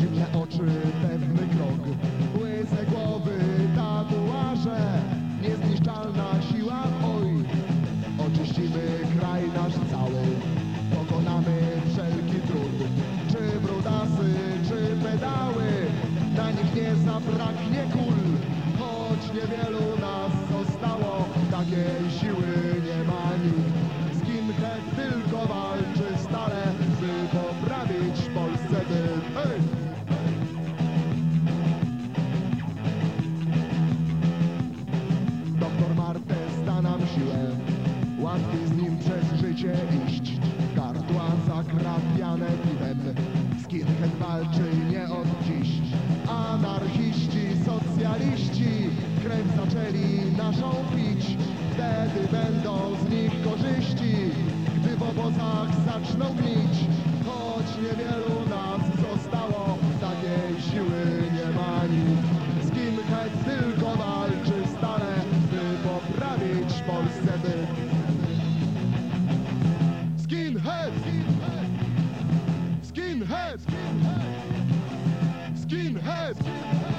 zimne oczy, pewny krok, łyse głowy, tatuaże, niezniszczalna siła, oj, oczyścimy kraj nasz cały, pokonamy wszelki trud, czy brudasy, czy pedały, na nich nie zabraknie kul, choć niewielu życie iść Gardła zakrapiane piwem. Skinhead walczy nie od dziś. Anarchiści, socjaliści Krew zaczęli naszą pić. Wtedy będą z nich korzyści Gdy w obozach zaczną gnić Skinhead! Skinhead! Skinhead!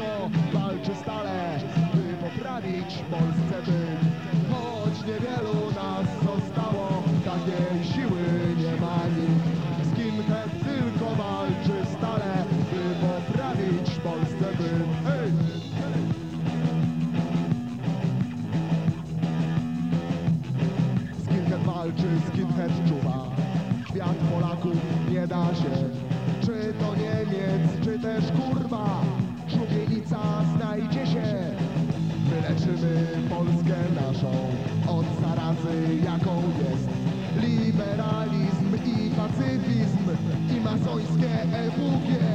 Tylko walczy stale, by poprawić Polsce byt. Choć niewielu nas zostało, takiej siły nie ma nikt. Skinhead tylko walczy stale, by poprawić Polsce byt. Hej! Skinhead walczy, skinhead czuwa Kwiat Polaków nie da się Czy to Niemiec, czy jaką jest. Liberalizm i pacyfizm I masońskie EWG